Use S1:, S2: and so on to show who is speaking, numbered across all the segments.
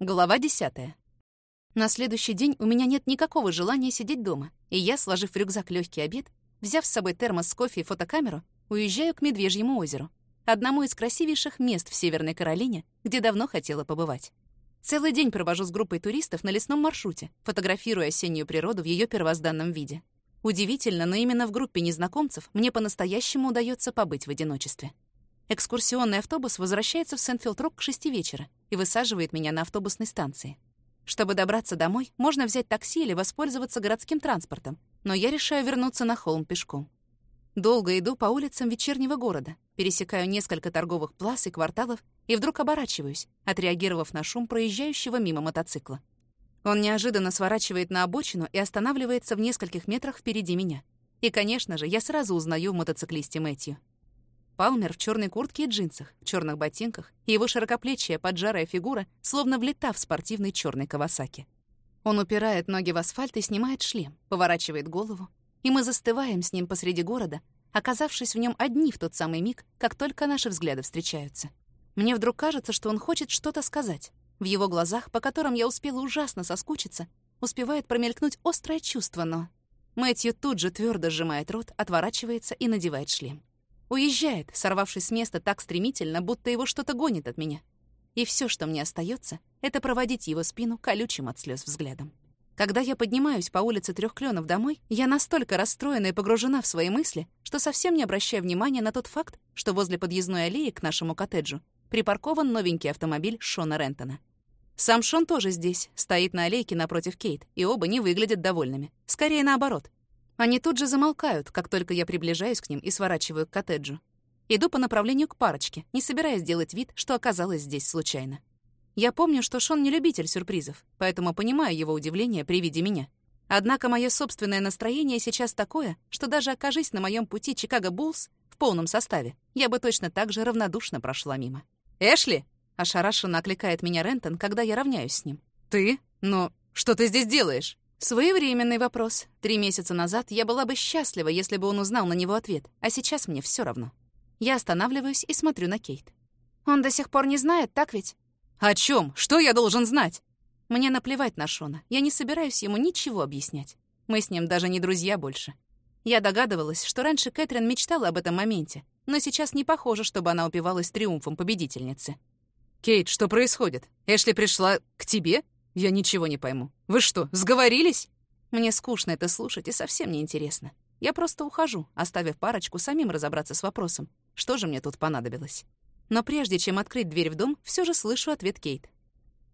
S1: Глава 10. На следующий день у меня нет никакого желания сидеть дома, и я, сложив в рюкзак легкий обед, взяв с собой термос с кофе и фотокамеру, уезжаю к Медвежьему озеру, одному из красивейших мест в Северной Каролине, где давно хотела побывать. Целый день провожу с группой туристов на лесном маршруте, фотографируя осеннюю природу в ее первозданном виде. Удивительно, но именно в группе незнакомцев мне по-настоящему удается побыть в одиночестве. Экскурсионный автобус возвращается в Сент-Филд-Рок к шести вечера и высаживает меня на автобусной станции. Чтобы добраться домой, можно взять такси или воспользоваться городским транспортом, но я решаю вернуться на холм пешком. Долго иду по улицам вечернего города, пересекаю несколько торговых плац и кварталов и вдруг оборачиваюсь, отреагировав на шум проезжающего мимо мотоцикла. Он неожиданно сворачивает на обочину и останавливается в нескольких метрах впереди меня. И, конечно же, я сразу узнаю в мотоциклисте Мэтью. Палмер в черной куртке и джинсах, в черных ботинках, и его широкоплечья поджарая фигура словно влета в спортивный черный Кавасаки. Он упирает ноги в асфальт и снимает шлем, поворачивает голову, и мы застываем с ним посреди города, оказавшись в нем одни в тот самый миг, как только наши взгляды встречаются. Мне вдруг кажется, что он хочет что-то сказать. В его глазах, по которым я успела ужасно соскучиться, успевает промелькнуть острое чувство, но... Мэтью тут же твердо сжимает рот, отворачивается и надевает шлем. Уезжает, сорвавшись с места так стремительно, будто его что-то гонит от меня. И все, что мне остается, это проводить его спину колючим от слез взглядом. Когда я поднимаюсь по улице Трех Кленов домой, я настолько расстроена и погружена в свои мысли, что совсем не обращаю внимания на тот факт, что возле подъездной аллеи к нашему коттеджу припаркован новенький автомобиль Шона Рентона. Сам Шон тоже здесь, стоит на аллейке напротив Кейт, и оба не выглядят довольными. Скорее наоборот. Они тут же замолкают, как только я приближаюсь к ним и сворачиваю к коттеджу. Иду по направлению к парочке, не собираясь делать вид, что оказалась здесь случайно. Я помню, что Шон не любитель сюрпризов, поэтому понимаю его удивление при виде меня. Однако мое собственное настроение сейчас такое, что даже окажись на моем пути Чикаго Буллс в полном составе, я бы точно так же равнодушно прошла мимо. «Эшли!» — ошарашенно окликает меня Рентон, когда я равняюсь с ним. «Ты? Но что ты здесь делаешь?» Своевременный вопрос. Три месяца назад я была бы счастлива, если бы он узнал на него ответ, а сейчас мне все равно. Я останавливаюсь и смотрю на Кейт. Он до сих пор не знает, так ведь? О чем? Что я должен знать? Мне наплевать на Шона. Я не собираюсь ему ничего объяснять. Мы с ним даже не друзья больше. Я догадывалась, что раньше Кэтрин мечтала об этом моменте, но сейчас не похоже, чтобы она упивалась триумфом победительницы. «Кейт, что происходит? Эшли пришла к тебе?» Я ничего не пойму. Вы что, сговорились? Мне скучно это слушать и совсем не интересно. Я просто ухожу, оставив парочку самим разобраться с вопросом, что же мне тут понадобилось. Но прежде чем открыть дверь в дом, все же слышу ответ Кейт.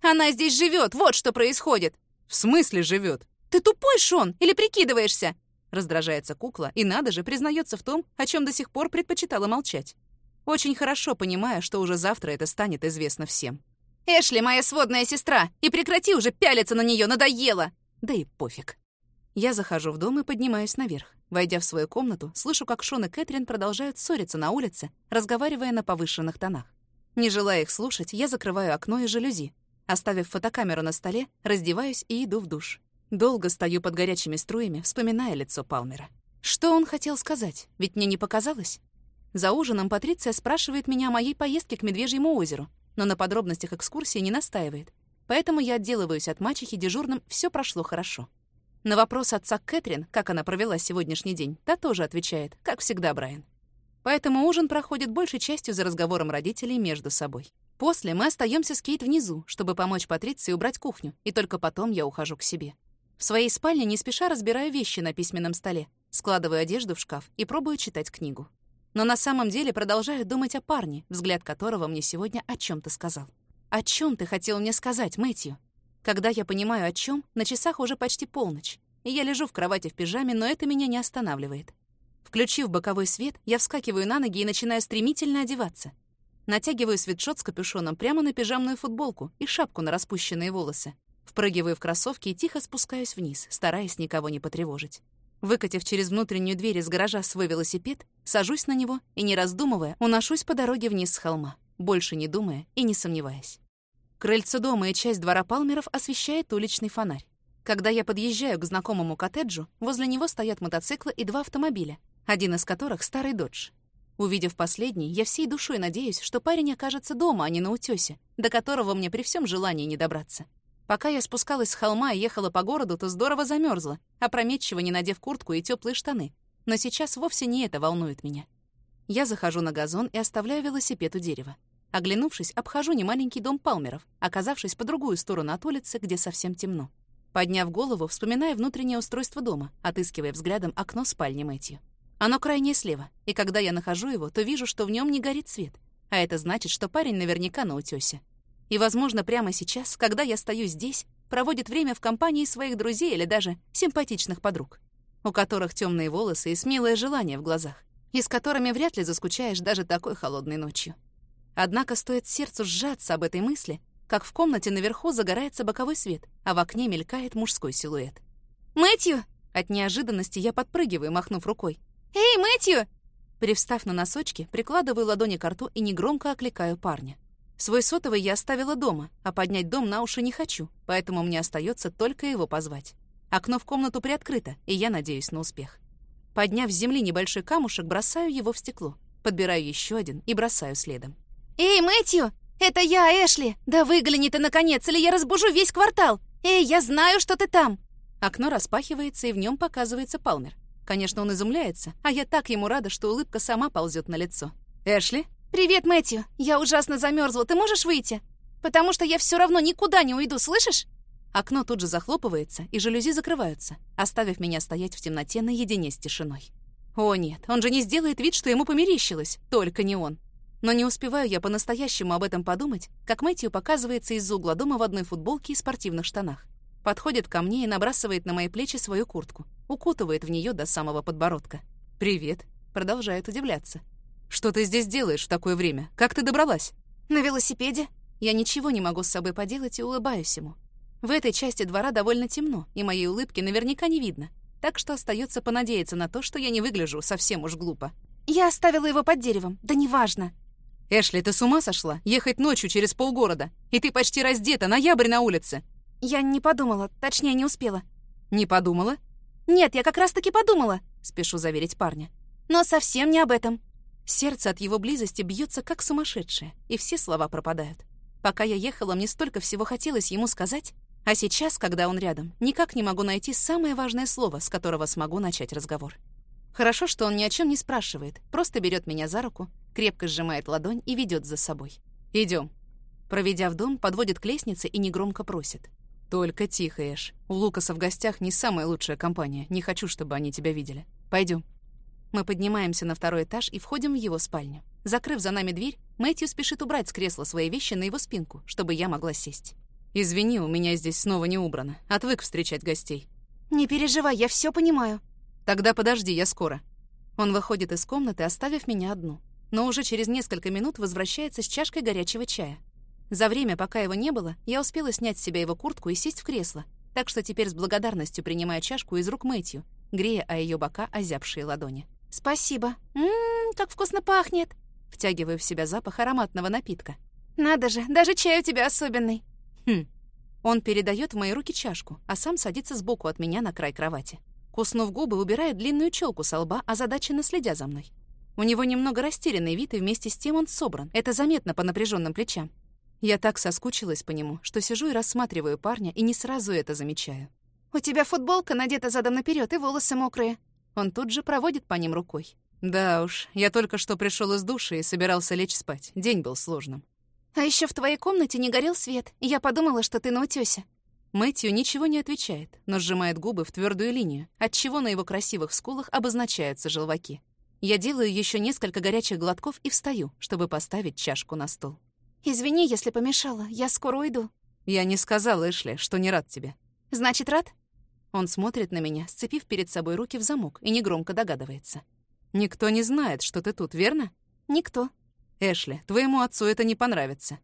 S1: «Она здесь живет, вот что происходит!» «В смысле живет? «Ты тупой, Шон, или прикидываешься?» Раздражается кукла и, надо же, признается в том, о чем до сих пор предпочитала молчать. Очень хорошо понимая, что уже завтра это станет известно всем. Эшли моя сводная сестра, и прекрати уже пялиться на нее, надоело!» Да и пофиг. Я захожу в дом и поднимаюсь наверх. Войдя в свою комнату, слышу, как Шон и Кэтрин продолжают ссориться на улице, разговаривая на повышенных тонах. Не желая их слушать, я закрываю окно и жалюзи. Оставив фотокамеру на столе, раздеваюсь и иду в душ. Долго стою под горячими струями, вспоминая лицо Палмера. Что он хотел сказать? Ведь мне не показалось. За ужином Патриция спрашивает меня о моей поездке к Медвежьему озеру, но на подробностях экскурсии не настаивает. Поэтому я отделываюсь от мачехи дежурным «все прошло хорошо». На вопрос отца Кэтрин, как она провела сегодняшний день, та тоже отвечает, как всегда, Брайан. Поэтому ужин проходит большей частью за разговором родителей между собой. После мы остаемся с Кейт внизу, чтобы помочь Патриции убрать кухню, и только потом я ухожу к себе. В своей спальне не спеша разбираю вещи на письменном столе, складываю одежду в шкаф и пробую читать книгу но на самом деле продолжаю думать о парне, взгляд которого мне сегодня о чем то сказал. «О чем ты хотел мне сказать, Мэтью?» Когда я понимаю, о чем, на часах уже почти полночь, и я лежу в кровати в пижаме, но это меня не останавливает. Включив боковой свет, я вскакиваю на ноги и начинаю стремительно одеваться. Натягиваю свитшот с капюшоном прямо на пижамную футболку и шапку на распущенные волосы. Впрыгиваю в кроссовки и тихо спускаюсь вниз, стараясь никого не потревожить. Выкатив через внутреннюю дверь из гаража свой велосипед, сажусь на него и, не раздумывая, уношусь по дороге вниз с холма, больше не думая и не сомневаясь. Крыльцо дома и часть двора Палмеров освещает уличный фонарь. Когда я подъезжаю к знакомому коттеджу, возле него стоят мотоциклы и два автомобиля, один из которых — старый «Додж». Увидев последний, я всей душой надеюсь, что парень окажется дома, а не на утёсе, до которого мне при всем желании не добраться. Пока я спускалась с холма и ехала по городу, то здорово замерзла, опрометчиво не надев куртку и теплые штаны. Но сейчас вовсе не это волнует меня. Я захожу на газон и оставляю велосипед у дерева. Оглянувшись, обхожу немаленький дом Палмеров, оказавшись по другую сторону от улицы, где совсем темно. Подняв голову, вспоминаю внутреннее устройство дома, отыскивая взглядом окно спальни Мэтью. Оно крайнее слева, и когда я нахожу его, то вижу, что в нем не горит свет. А это значит, что парень наверняка на утёсе. И, возможно, прямо сейчас, когда я стою здесь, проводит время в компании своих друзей или даже симпатичных подруг, у которых темные волосы и смелое желание в глазах, и с которыми вряд ли заскучаешь даже такой холодной ночью. Однако стоит сердцу сжаться об этой мысли, как в комнате наверху загорается боковой свет, а в окне мелькает мужской силуэт. «Мэтью!» От неожиданности я подпрыгиваю, махнув рукой. «Эй, Мэтью!» Привстав на носочки, прикладываю ладони к рту и негромко окликаю парня. Свой сотовый я оставила дома, а поднять дом на уши не хочу, поэтому мне остается только его позвать. Окно в комнату приоткрыто, и я надеюсь на успех. Подняв с земли небольшой камушек, бросаю его в стекло. Подбираю еще один и бросаю следом. «Эй, Мэтью! Это я, Эшли! Да выгляни ты, наконец, или я разбужу весь квартал! Эй, я знаю, что ты там!» Окно распахивается, и в нем показывается Палмер. Конечно, он изумляется, а я так ему рада, что улыбка сама ползет на лицо. «Эшли?» «Привет, Мэтью! Я ужасно замерзла. Ты можешь выйти? Потому что я все равно никуда не уйду, слышишь?» Окно тут же захлопывается, и жалюзи закрываются, оставив меня стоять в темноте наедине с тишиной. О нет, он же не сделает вид, что ему померещилось, только не он. Но не успеваю я по-настоящему об этом подумать, как Мэтью показывается из-за угла дома в одной футболке и спортивных штанах. Подходит ко мне и набрасывает на мои плечи свою куртку, укутывает в нее до самого подбородка. «Привет», — продолжает удивляться. «Что ты здесь делаешь в такое время? Как ты добралась?» «На велосипеде. Я ничего не могу с собой поделать и улыбаюсь ему. В этой части двора довольно темно, и моей улыбки наверняка не видно, так что остается понадеяться на то, что я не выгляжу совсем уж глупо. «Я оставила его под деревом. Да неважно. «Эшли, ты с ума сошла? Ехать ночью через полгорода. И ты почти раздета, ноябрь на улице». «Я не подумала, точнее, не успела». «Не подумала?» «Нет, я как раз-таки подумала», — спешу заверить парня. «Но совсем не об этом». Сердце от его близости бьется как сумасшедшее, и все слова пропадают. Пока я ехала, мне столько всего хотелось ему сказать, а сейчас, когда он рядом, никак не могу найти самое важное слово, с которого смогу начать разговор. Хорошо, что он ни о чем не спрашивает, просто берет меня за руку, крепко сжимает ладонь и ведет за собой. Идем. Проведя в дом, подводит к лестнице и негромко просит. «Только тихо, Эш. У Лукаса в гостях не самая лучшая компания. Не хочу, чтобы они тебя видели. Пойдем. Мы поднимаемся на второй этаж и входим в его спальню. Закрыв за нами дверь, Мэтью спешит убрать с кресла свои вещи на его спинку, чтобы я могла сесть. «Извини, у меня здесь снова не убрано. Отвык встречать гостей».
S2: «Не переживай, я все понимаю».
S1: «Тогда подожди, я скоро». Он выходит из комнаты, оставив меня одну но уже через несколько минут возвращается с чашкой горячего чая. За время, пока его не было, я успела снять с себя его куртку и сесть в кресло, так что теперь с благодарностью принимаю чашку из рук Мэтью, грея о ее бока озябшие ладони.
S2: «Спасибо. Ммм, как вкусно пахнет!»
S1: Втягиваю в себя запах ароматного напитка.
S2: «Надо же, даже чай у тебя особенный!»
S1: «Хм». Он передает в мои руки чашку, а сам садится сбоку от меня на край кровати. Куснув губы, убирает длинную челку со лба, озадаченно следя за мной. У него немного растерянный вид, и вместе с тем он собран. Это заметно по напряженным плечам. Я так соскучилась по нему, что сижу и рассматриваю парня, и не сразу это замечаю.
S2: «У тебя футболка надета задом наперед и волосы мокрые».
S1: Он тут же проводит по ним рукой. «Да уж, я только что пришел из души и собирался лечь спать. День был сложным».
S2: «А еще в твоей комнате не горел свет, и я подумала, что ты на утёсе».
S1: Мэтью ничего не отвечает, но сжимает губы в твердую линию, отчего на его красивых скулах обозначаются желваки. Я делаю еще несколько горячих глотков и встаю, чтобы поставить чашку на стол.
S2: «Извини, если помешала. Я скоро уйду».
S1: «Я не сказал Эшли, что не рад тебе».
S2: «Значит, рад?»
S1: Он смотрит на меня, сцепив перед собой руки в замок, и негромко догадывается. «Никто не знает, что ты тут, верно?»
S2: «Никто».
S1: «Эшли, твоему отцу это не понравится».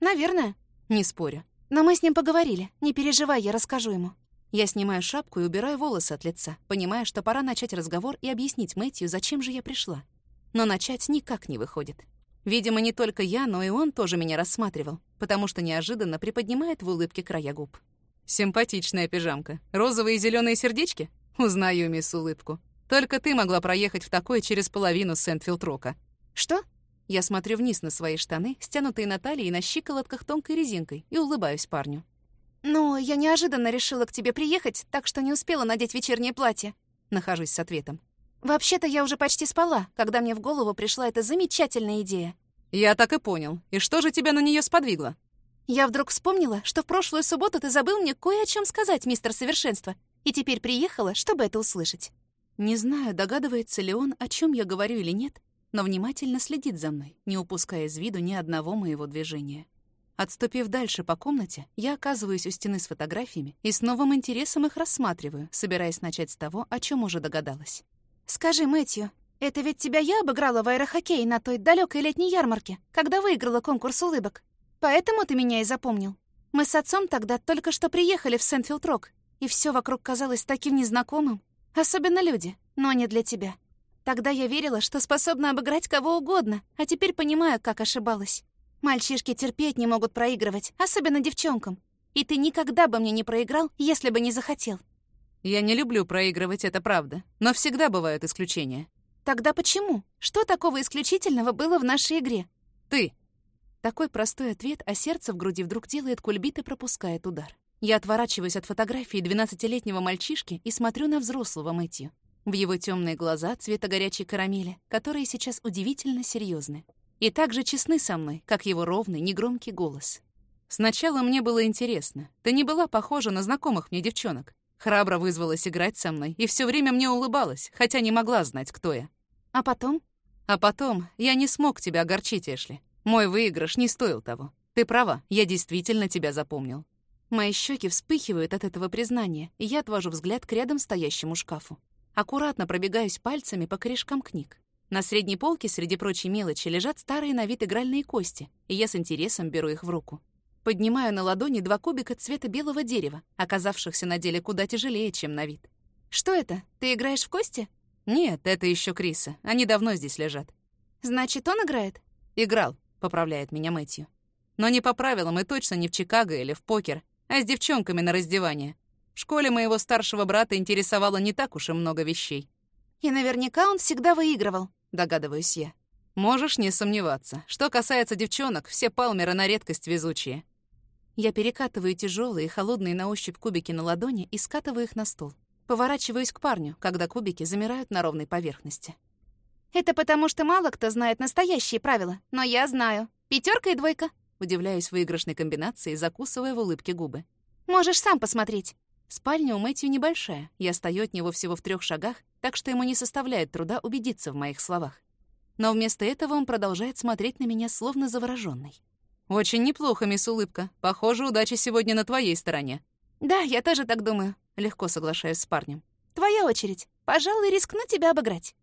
S2: «Наверное».
S1: «Не спорю».
S2: «Но мы с ним поговорили. Не переживай, я расскажу ему».
S1: Я снимаю шапку и убираю волосы от лица, понимая, что пора начать разговор и объяснить Мэтью, зачем же я пришла. Но начать никак не выходит. Видимо, не только я, но и он тоже меня рассматривал, потому что неожиданно приподнимает в улыбке края губ. «Симпатичная пижамка. Розовые и зеленые сердечки? Узнаю, мисс Улыбку. Только ты могла проехать в такой через половину Сент-Филд-Рока». «Что?» Я смотрю вниз на свои штаны, стянутые на талии и на щиколотках тонкой резинкой, и улыбаюсь парню.
S2: «Ну, я неожиданно решила к тебе приехать, так что не успела надеть вечернее платье».
S1: Нахожусь с ответом.
S2: «Вообще-то я уже почти спала, когда мне в голову пришла эта замечательная идея».
S1: «Я так и понял. И что же тебя на нее сподвигло?»
S2: «Я вдруг вспомнила, что в прошлую субботу ты забыл мне кое о чем сказать, мистер Совершенство, и теперь приехала, чтобы это услышать».
S1: Не знаю, догадывается ли он, о чем я говорю или нет, но внимательно следит за мной, не упуская из виду ни одного моего движения. Отступив дальше по комнате, я оказываюсь у стены с фотографиями и с новым интересом их рассматриваю, собираясь начать с того, о чем уже догадалась.
S2: «Скажи, Мэтью, это ведь тебя я обыграла в аэрохоккей на той далекой летней ярмарке, когда выиграла конкурс улыбок? Поэтому ты меня и запомнил. Мы с отцом тогда только что приехали в Сентфилд-Рок, и все вокруг казалось таким незнакомым. Особенно люди, но не для тебя. Тогда я верила, что способна обыграть кого угодно, а теперь понимаю, как ошибалась. Мальчишки терпеть не могут проигрывать, особенно девчонкам. И ты никогда бы мне не проиграл, если бы не захотел.
S1: Я не люблю проигрывать, это правда. Но всегда бывают исключения.
S2: Тогда почему? Что такого исключительного было в нашей игре?
S1: Ты. Такой простой ответ, а сердце в груди вдруг делает кульбит и пропускает удар. Я отворачиваюсь от фотографии 12-летнего мальчишки и смотрю на взрослого Мэтью. В его темные глаза цвета горячей карамели, которые сейчас удивительно серьезны. И так же честны со мной, как его ровный, негромкий голос. Сначала мне было интересно. Ты не была похожа на знакомых мне девчонок. Храбро вызвалась играть со мной и все время мне улыбалась, хотя не могла знать, кто я.
S2: А потом?
S1: А потом я не смог тебя огорчить, Эшли. Мой выигрыш не стоил того. Ты права, я действительно тебя запомнил. Мои щеки вспыхивают от этого признания, и я отвожу взгляд к рядом стоящему шкафу. Аккуратно пробегаюсь пальцами по корешкам книг. На средней полке среди прочей мелочи лежат старые на вид игральные кости, и я с интересом беру их в руку. Поднимаю на ладони два кубика цвета белого дерева, оказавшихся на деле куда тяжелее, чем на вид.
S2: «Что это? Ты играешь в кости?»
S1: «Нет, это еще Криса. Они давно здесь лежат».
S2: «Значит, он играет?»
S1: «Играл», — поправляет меня Мэтью. «Но не по правилам и точно не в Чикаго или в покер, а с девчонками на раздевание. В школе моего старшего брата интересовало не так уж и много вещей.
S2: И наверняка он всегда выигрывал, догадываюсь я.
S1: Можешь не сомневаться. Что касается девчонок, все палмеры на редкость везучие. Я перекатываю тяжелые, холодные на ощупь кубики на ладони и скатываю их на стол. Поворачиваюсь к парню, когда кубики замирают на ровной поверхности.
S2: «Это потому, что мало кто знает настоящие правила, но я знаю. Пятерка и двойка.
S1: Удивляюсь выигрышной комбинации, закусывая в улыбке губы.
S2: «Можешь сам посмотреть».
S1: Спальня у Мэтью небольшая. Я стою от него всего в трех шагах, так что ему не составляет труда убедиться в моих словах. Но вместо этого он продолжает смотреть на меня, словно заворожённый. «Очень неплохо, мисс Улыбка. Похоже, удача сегодня на твоей стороне».
S2: «Да, я тоже так думаю», — легко соглашаюсь с парнем. «Твоя очередь. Пожалуй, рискну тебя обыграть».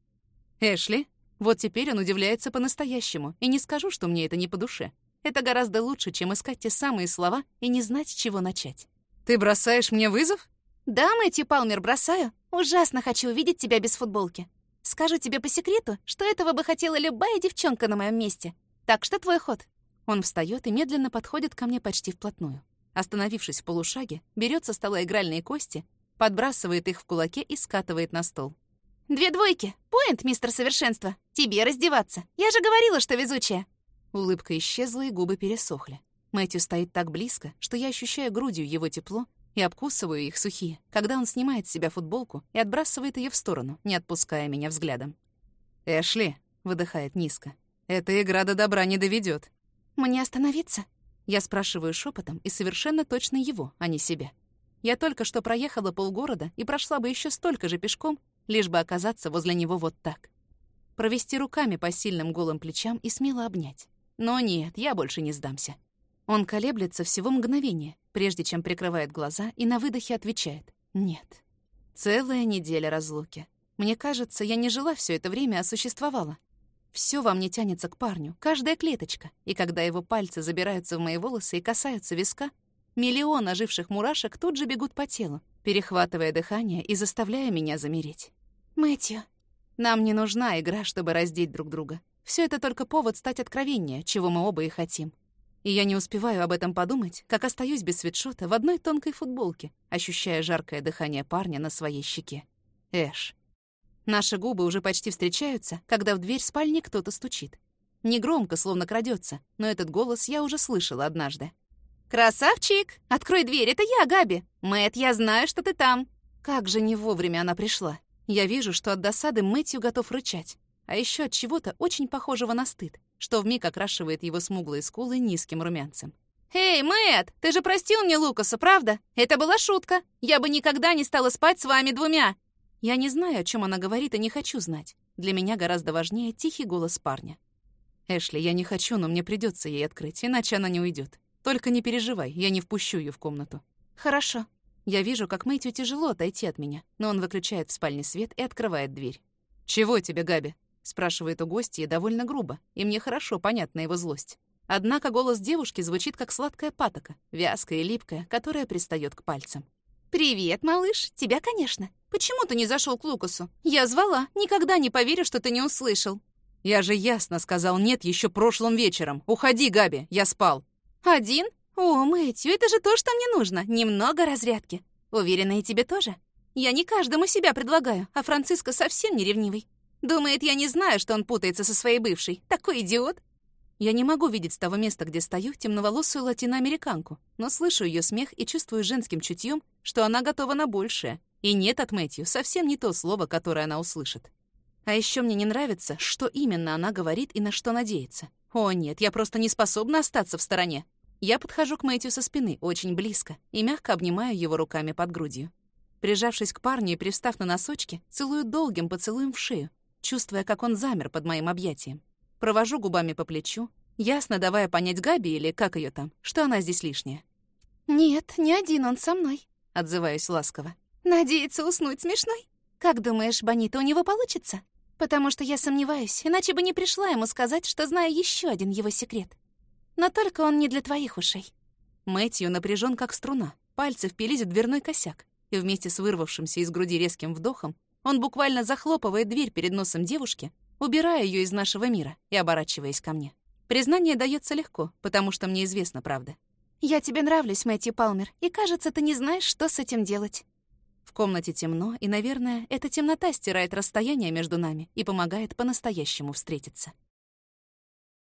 S1: «Эшли?» Вот теперь он удивляется по-настоящему, и не скажу, что мне это не по душе. Это гораздо лучше, чем искать те самые слова и не знать, с чего начать. «Ты бросаешь мне вызов?»
S2: «Да, Мэтью Палмер, бросаю. Ужасно хочу увидеть тебя без футболки. Скажу тебе по секрету, что этого бы хотела любая девчонка на моем месте. Так что твой ход».
S1: Он встает и медленно подходит ко мне почти вплотную. Остановившись в полушаге, берет со стола игральные кости, подбрасывает их в кулаке и скатывает на стол.
S2: «Две двойки. Поинт, мистер Совершенство. Тебе раздеваться. Я же говорила, что везучая».
S1: Улыбка исчезла, и губы пересохли. Мэтью стоит так близко, что я ощущаю грудью его тепло и обкусываю их сухие, когда он снимает с себя футболку и отбрасывает ее в сторону, не отпуская меня взглядом. «Эшли», — выдыхает низко, — «эта игра до добра не доведет.
S2: «Мне остановиться?»
S1: Я спрашиваю шепотом и совершенно точно его, а не себя. Я только что проехала полгорода и прошла бы еще столько же пешком, лишь бы оказаться возле него вот так. Провести руками по сильным голым плечам и смело обнять. Но нет, я больше не сдамся. Он колеблется всего мгновение, прежде чем прикрывает глаза и на выдохе отвечает «нет». Целая неделя разлуки. Мне кажется, я не жила все это время, а существовала. Все во мне тянется к парню, каждая клеточка, и когда его пальцы забираются в мои волосы и касаются виска, миллион оживших мурашек тут же бегут по телу, перехватывая дыхание и заставляя меня замереть.
S2: «Мэтью,
S1: нам не нужна игра, чтобы раздеть друг друга. Все это только повод стать откровеннее, чего мы оба и хотим. И я не успеваю об этом подумать, как остаюсь без свитшота в одной тонкой футболке, ощущая жаркое дыхание парня на своей щеке. Эш. Наши губы уже почти встречаются, когда в дверь спальни кто-то стучит. Негромко, словно крадется, но этот голос я уже слышала однажды.
S2: «Красавчик! Открой дверь, это я, Габи! Мэтт, я знаю, что ты там!»
S1: Как же не вовремя она пришла. Я вижу, что от досады Мэтью готов рычать. А еще от чего-то очень похожего на стыд, что вмиг окрашивает его смуглые скулы низким румянцем.
S2: «Эй, Мэтт, ты же простил мне Лукаса, правда? Это была шутка. Я бы никогда не стала спать с вами двумя».
S1: Я не знаю, о чем она говорит, и не хочу знать. Для меня гораздо важнее тихий голос парня. «Эшли, я не хочу, но мне придется ей открыть, иначе она не уйдет. Только не переживай, я не впущу ее в комнату».
S2: «Хорошо».
S1: Я вижу, как Мэтью тяжело отойти от меня, но он выключает в спальне свет и открывает дверь. «Чего тебе, Габи?» — спрашивает у гостя довольно грубо, и мне хорошо понятна его злость. Однако голос девушки звучит как сладкая патока, вязкая и липкая, которая пристает к пальцам.
S2: «Привет, малыш. Тебя, конечно. Почему ты не зашел к Лукасу? Я звала. Никогда не поверю, что ты не услышал».
S1: «Я же ясно сказал нет еще прошлым вечером. Уходи, Габи, я спал».
S2: «Один? О, Мэтью, это же то, что мне нужно. Немного разрядки. Уверена, и тебе тоже. Я не каждому себя предлагаю, а Франциско совсем не ревнивый. Думает, я не знаю, что он путается со своей бывшей. Такой идиот».
S1: Я не могу видеть с того места, где стою, темноволосую латиноамериканку, но слышу ее смех и чувствую женским чутьем, что она готова на большее. И нет от Мэтью совсем не то слово, которое она услышит. А еще мне не нравится, что именно она говорит и на что надеется. О нет, я просто не способна остаться в стороне. Я подхожу к Мэтью со спины, очень близко, и мягко обнимаю его руками под грудью. Прижавшись к парню и привстав на носочки, целую долгим поцелуем в шею, чувствуя, как он замер под моим объятием. Провожу губами по плечу, ясно давая понять Габи или как ее там, что она здесь лишняя.
S2: «Нет, не один он со мной», —
S1: отзываюсь ласково.
S2: «Надеется уснуть смешной? Как думаешь, Бонита, у него получится? Потому что я сомневаюсь, иначе бы не пришла ему сказать, что знаю еще один его секрет. Но только он не для твоих ушей».
S1: Мэтью напряжен как струна, пальцы впились в дверной косяк, и вместе с вырвавшимся из груди резким вдохом он буквально захлопывает дверь перед носом девушки, убирая ее из нашего мира и оборачиваясь ко мне. Признание дается легко, потому что мне известна правда.
S2: «Я тебе нравлюсь, Мэтью Палмер, и, кажется, ты не знаешь, что с этим делать».
S1: В комнате темно, и, наверное, эта темнота стирает расстояние между нами и помогает по-настоящему встретиться.